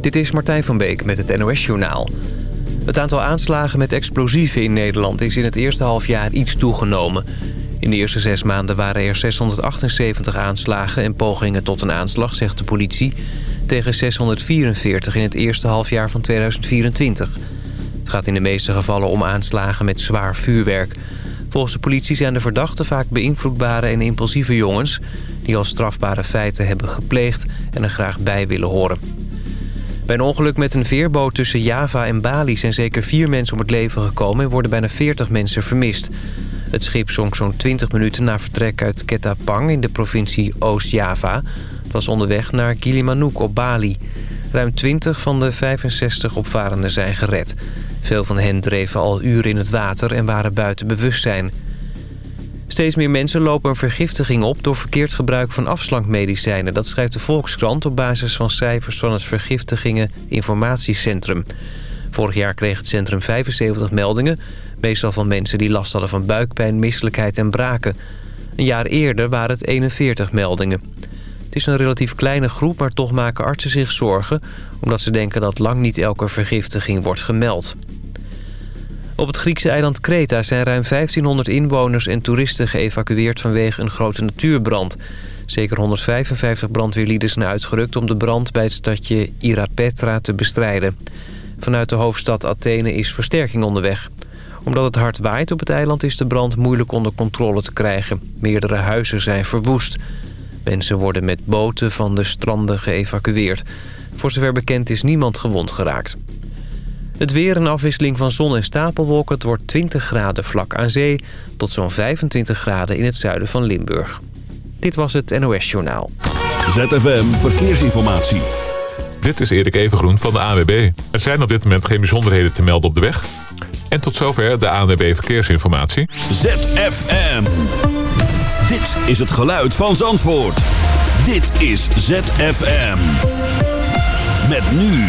Dit is Martijn van Beek met het NOS-journaal. Het aantal aanslagen met explosieven in Nederland is in het eerste halfjaar iets toegenomen. In de eerste zes maanden waren er 678 aanslagen en pogingen tot een aanslag, zegt de politie... tegen 644 in het eerste halfjaar van 2024. Het gaat in de meeste gevallen om aanslagen met zwaar vuurwerk. Volgens de politie zijn de verdachten vaak beïnvloedbare en impulsieve jongens... die al strafbare feiten hebben gepleegd en er graag bij willen horen. Bij een ongeluk met een veerboot tussen Java en Bali... zijn zeker vier mensen om het leven gekomen... en worden bijna 40 mensen vermist. Het schip zonk zo'n 20 minuten na vertrek uit Ketapang... in de provincie Oost-Java. Het was onderweg naar Gilimanuk op Bali. Ruim 20 van de 65 opvarenden zijn gered. Veel van hen dreven al uren in het water en waren buiten bewustzijn... Steeds meer mensen lopen een vergiftiging op door verkeerd gebruik van afslankmedicijnen. Dat schrijft de Volkskrant op basis van cijfers van het Vergiftigingen Informatiecentrum. Vorig jaar kreeg het centrum 75 meldingen. Meestal van mensen die last hadden van buikpijn, misselijkheid en braken. Een jaar eerder waren het 41 meldingen. Het is een relatief kleine groep, maar toch maken artsen zich zorgen... omdat ze denken dat lang niet elke vergiftiging wordt gemeld. Op het Griekse eiland Kreta zijn ruim 1500 inwoners en toeristen geëvacueerd vanwege een grote natuurbrand. Zeker 155 brandweerlieden zijn uitgerukt om de brand bij het stadje Irapetra te bestrijden. Vanuit de hoofdstad Athene is versterking onderweg. Omdat het hard waait op het eiland is de brand moeilijk onder controle te krijgen. Meerdere huizen zijn verwoest. Mensen worden met boten van de stranden geëvacueerd. Voor zover bekend is niemand gewond geraakt. Het weer een afwisseling van zon en stapelwolken. Het wordt 20 graden vlak aan zee tot zo'n 25 graden in het zuiden van Limburg. Dit was het NOS Journaal. ZFM Verkeersinformatie. Dit is Erik Evengroen van de ANWB. Er zijn op dit moment geen bijzonderheden te melden op de weg. En tot zover de ANWB Verkeersinformatie. ZFM. Dit is het geluid van Zandvoort. Dit is ZFM. Met nu...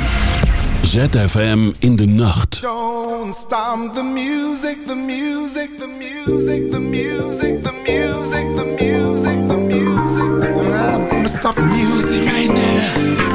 ZFM in de nacht. Don't stop the music, the music, the music, the music, the music, the music, the music. I'm gonna stop the music right now.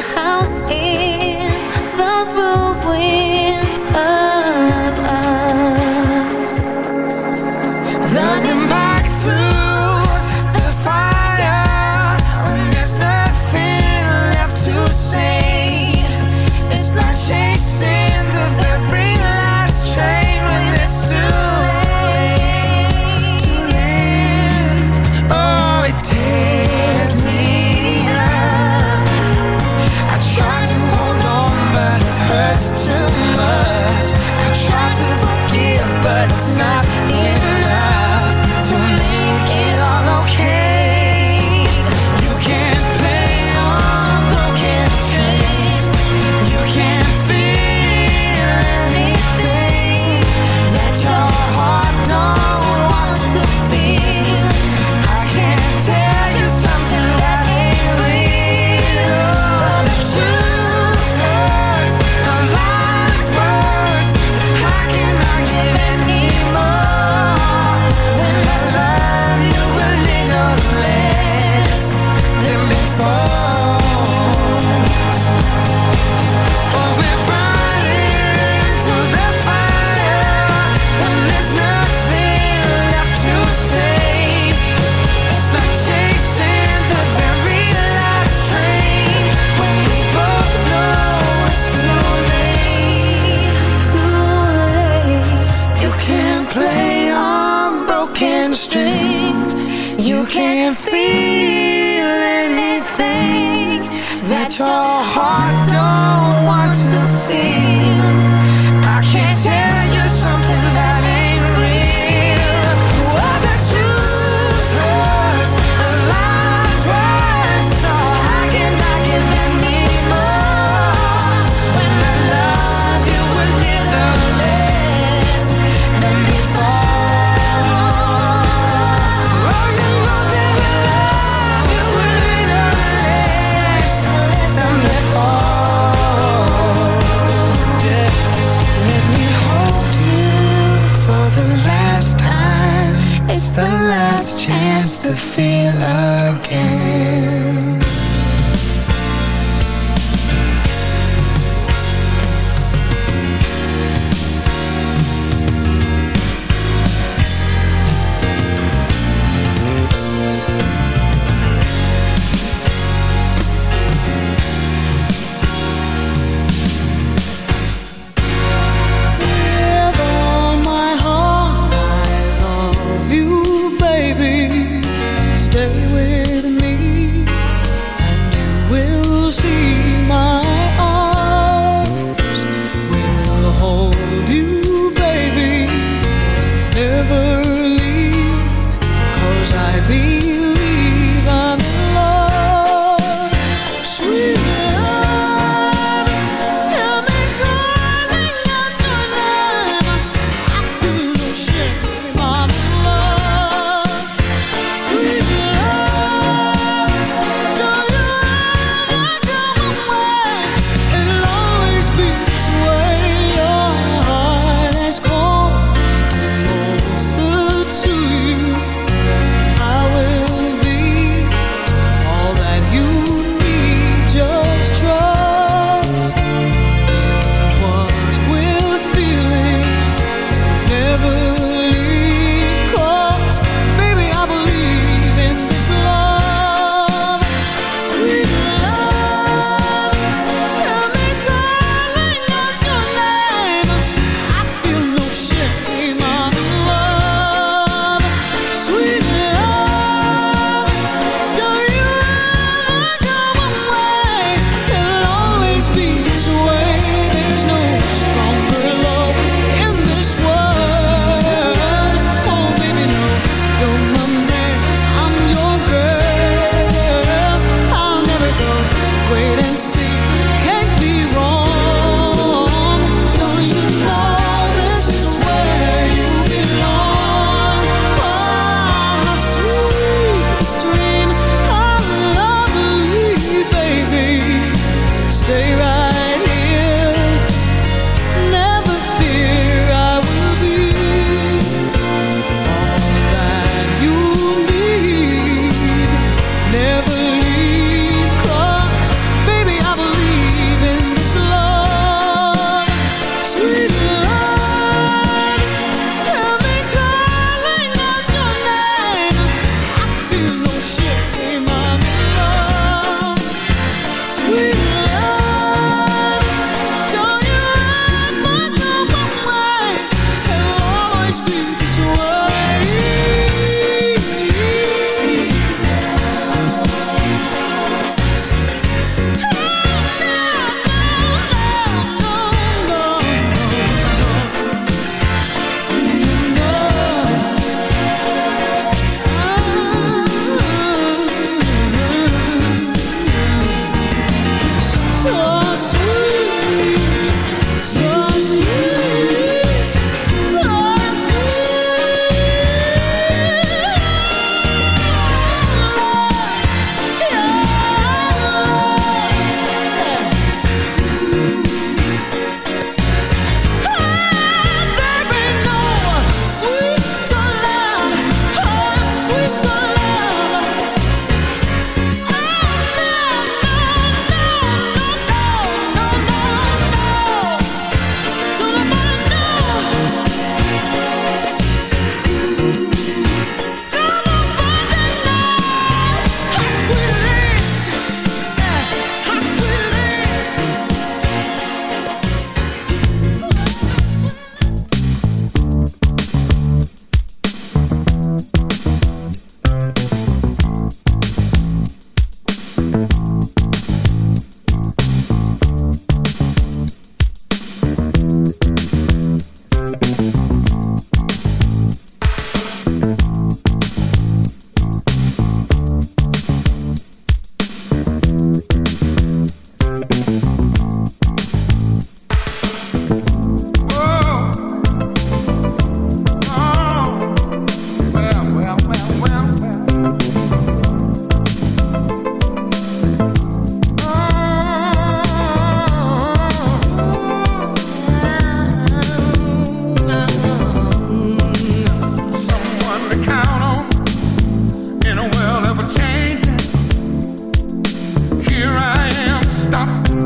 house in the ruins of us. Running can't feel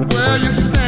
where you stand.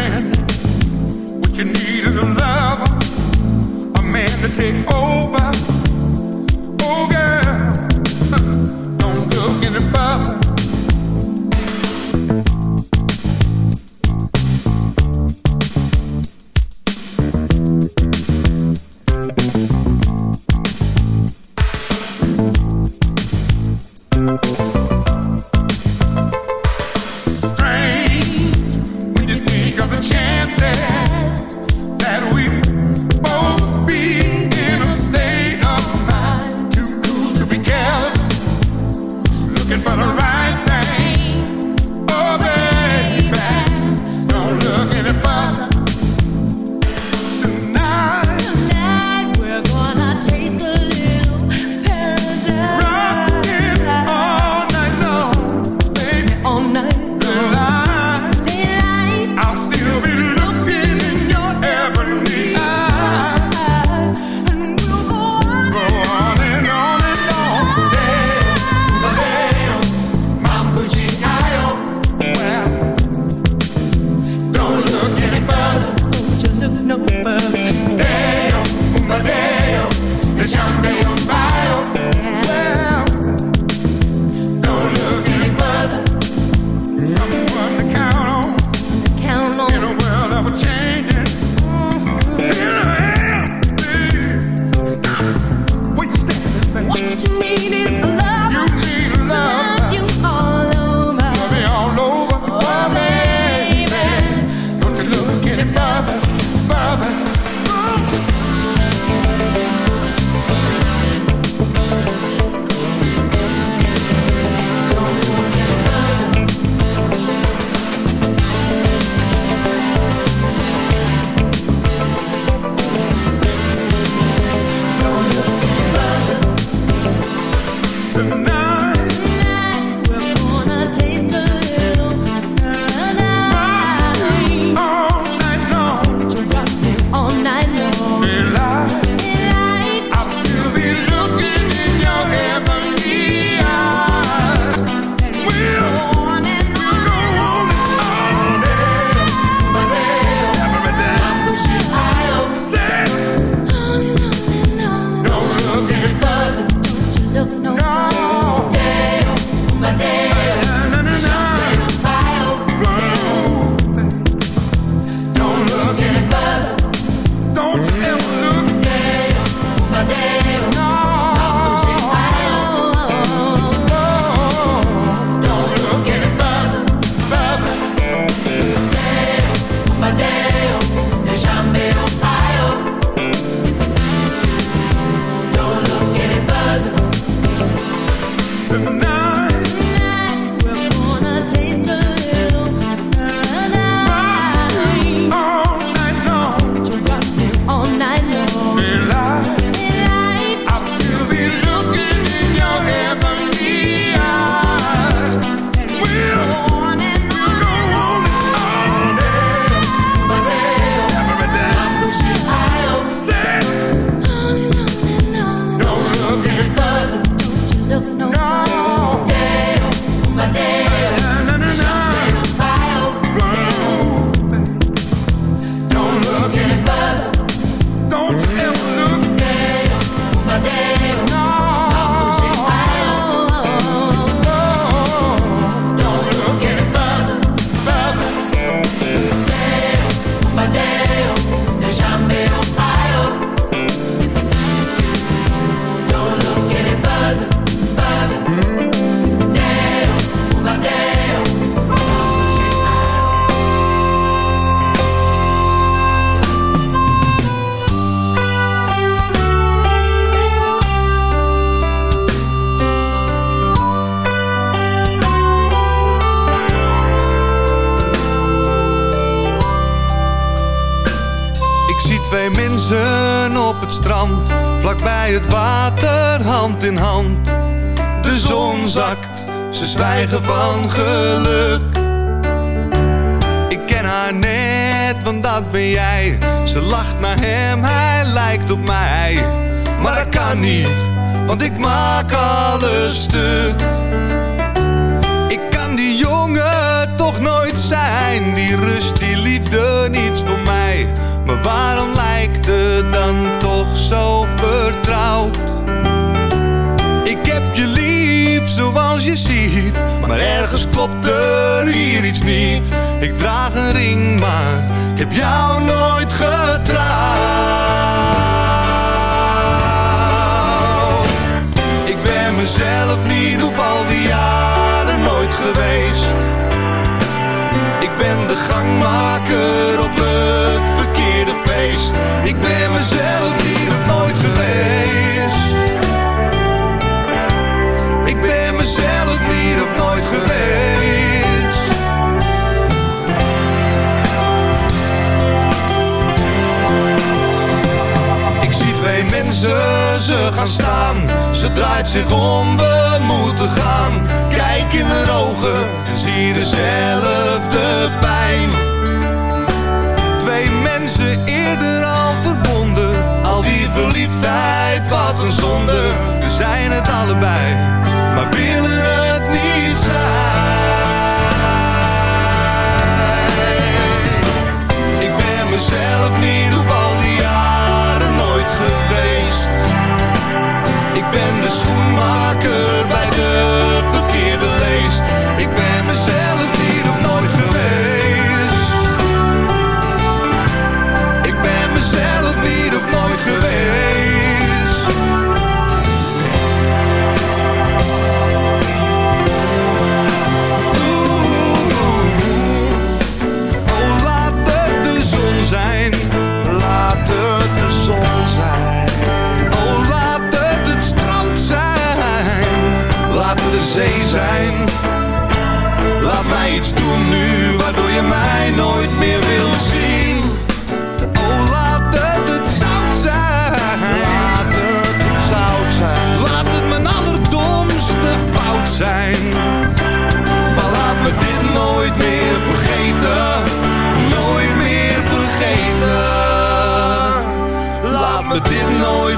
zich om we moeten gaan. Kijk in de ogen en zie de zee.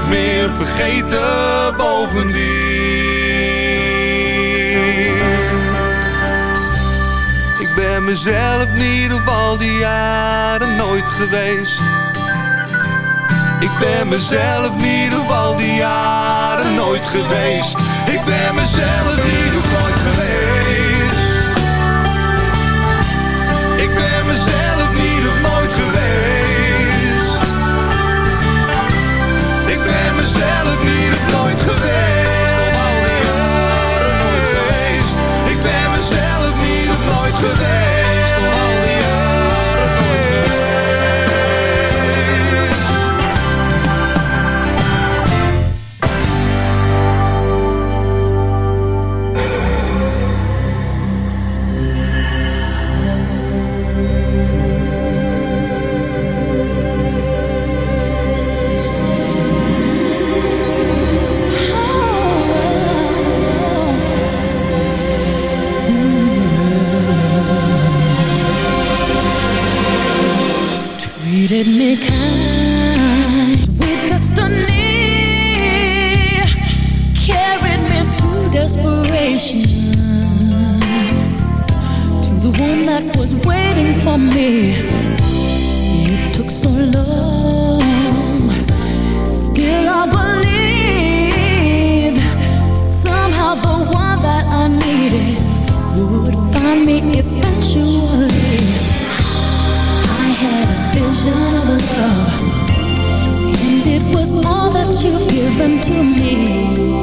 meer vergeten bovendien. Ik ben mezelf niet ieder al die jaren nooit geweest. Ik ben mezelf niet ieder geval die jaren nooit geweest. Ik ben mezelf in ieder nooit geweest. nooit geweest, om al die jaren nooit geweest. Ik ben mezelf niet of nooit geweest. me kind destiny. Carried me through desperation. To the one that was waiting for me. It took so long. Still I Somehow the one that I needed Would find me eventually. I had love. And it was all that you've given to me.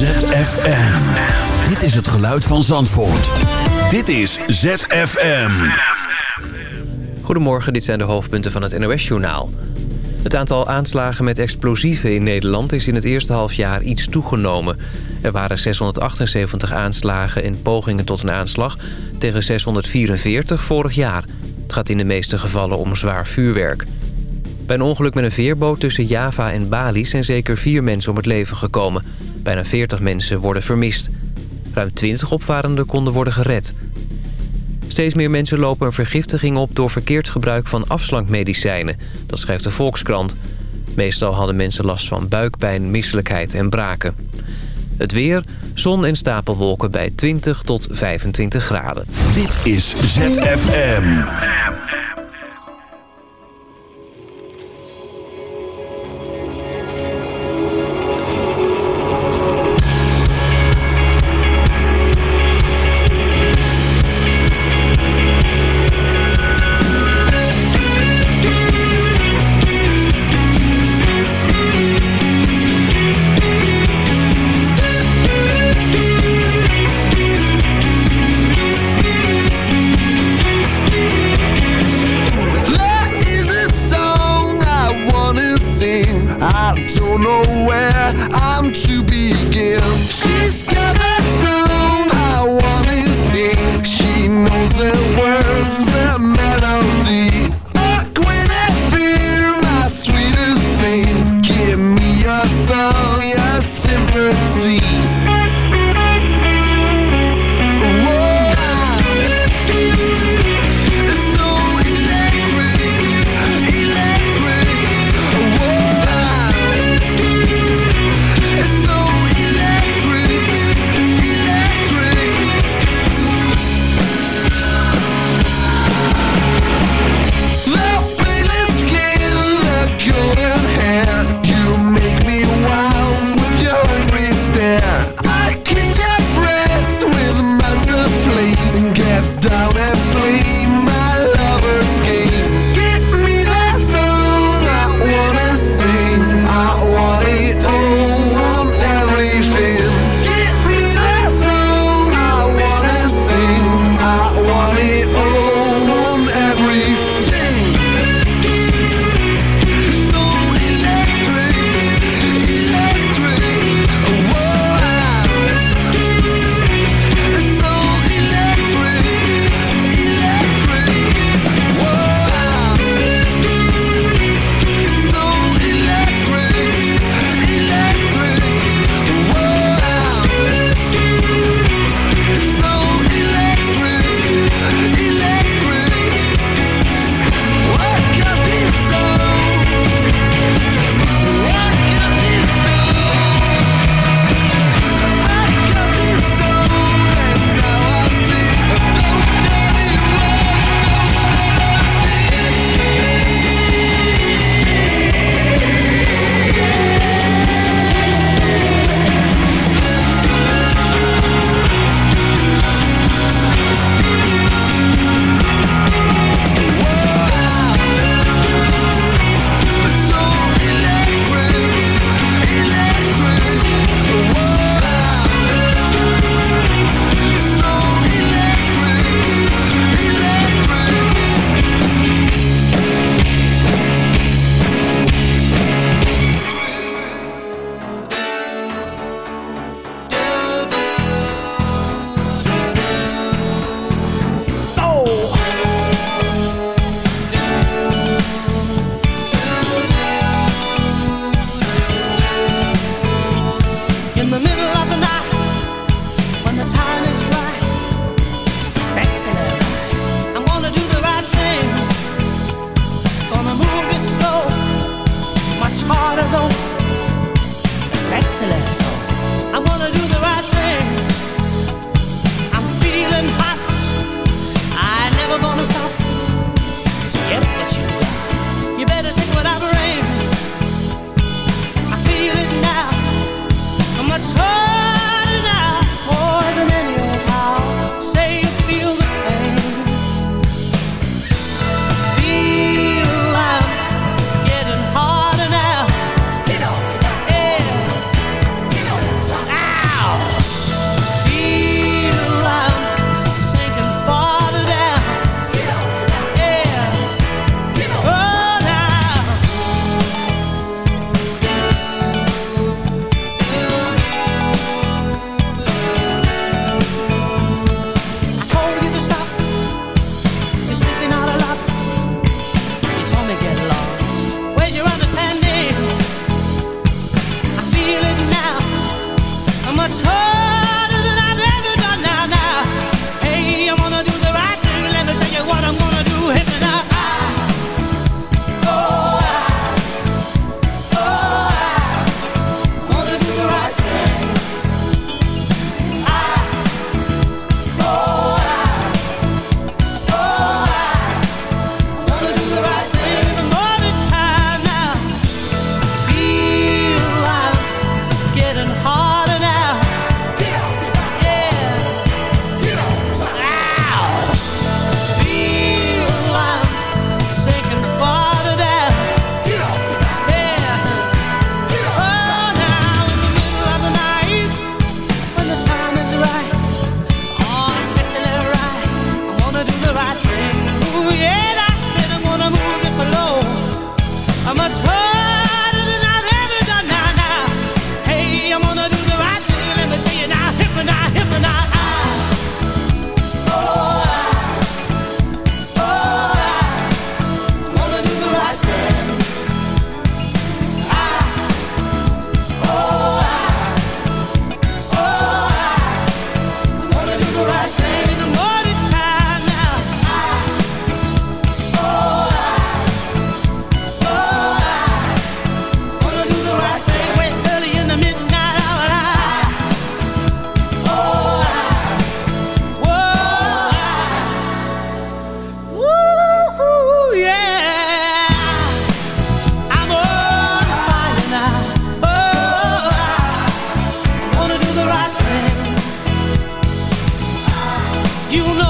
ZFM. Dit is het geluid van Zandvoort. Dit is ZFM. Goedemorgen, dit zijn de hoofdpunten van het NOS-journaal. Het aantal aanslagen met explosieven in Nederland is in het eerste halfjaar iets toegenomen. Er waren 678 aanslagen en pogingen tot een aanslag tegen 644 vorig jaar. Het gaat in de meeste gevallen om zwaar vuurwerk. Bij een ongeluk met een veerboot tussen Java en Bali zijn zeker vier mensen om het leven gekomen. Bijna 40 mensen worden vermist. Ruim 20 opvarenden konden worden gered. Steeds meer mensen lopen een vergiftiging op door verkeerd gebruik van afslankmedicijnen. Dat schrijft de Volkskrant. Meestal hadden mensen last van buikpijn, misselijkheid en braken. Het weer, zon en stapelwolken bij 20 tot 25 graden. Dit is ZFM. eternity You know